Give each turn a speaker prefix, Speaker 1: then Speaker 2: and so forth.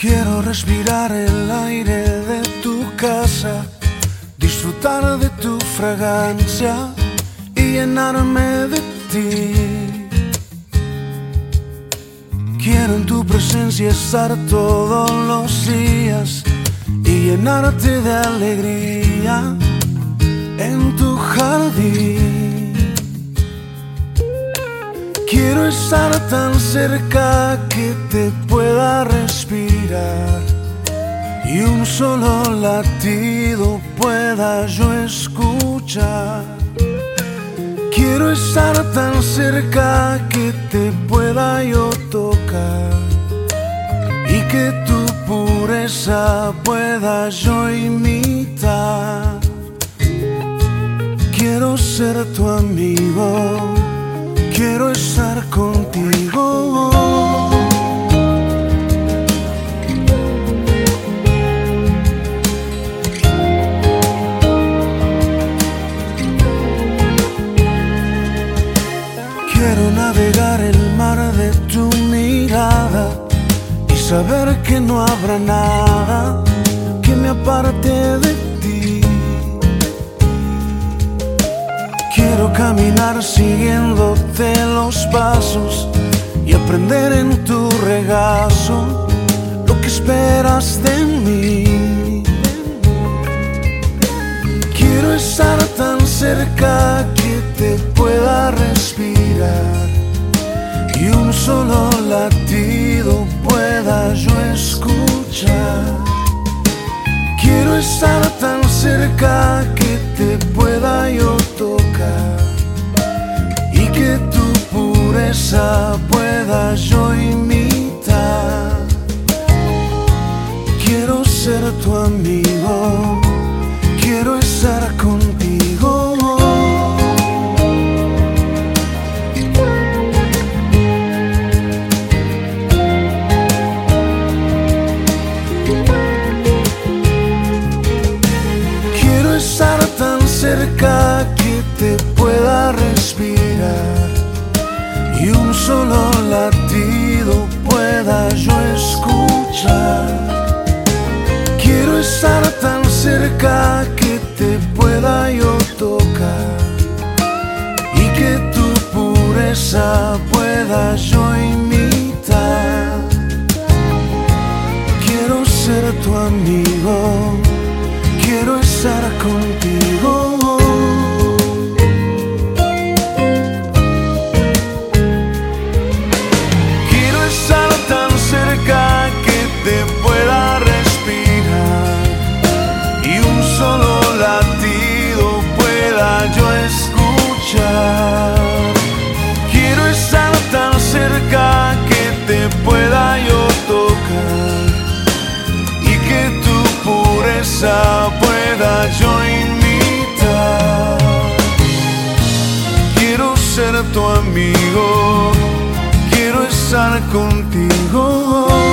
Speaker 1: respirar el aire de tu casa, disfrutar de tu fragancia y llenarme de ti. Quiero en tu presencia estar todos los días y llenarte de alegría estar tan cerca que te pueda respirar y un solo latido pueda yo escuchar. Quiero estar tan cerca que te pueda yo tocar y que tu pureza pueda yo imitar. Quiero ser tu amigo, quiero estar contigo. Quiero navegar el mar de tu mirada y saber que no habrá nada que me aparte de ti. Caminar siguiéndote los pasos y aprender en tu regazo lo que esperas de mí. Quiero estar tan cerca que te pueda respirar y un solo latido pueda yo escuchar. Quiero estar tan cerca que te pueda yo tocar y que tu pureza pueda yo imitar. Quiero ser tu amigo, quiero estar contigo. Quiero estar tan cerca que te pueda respirar y un solo latido pueda yo escuchar. Quiero estar tan cerca que te pueda yo tocar y que tu pureza pueda yo imitar. Quiero ser tu amigo, Quiero ser tu amigo, quiero estar contigo.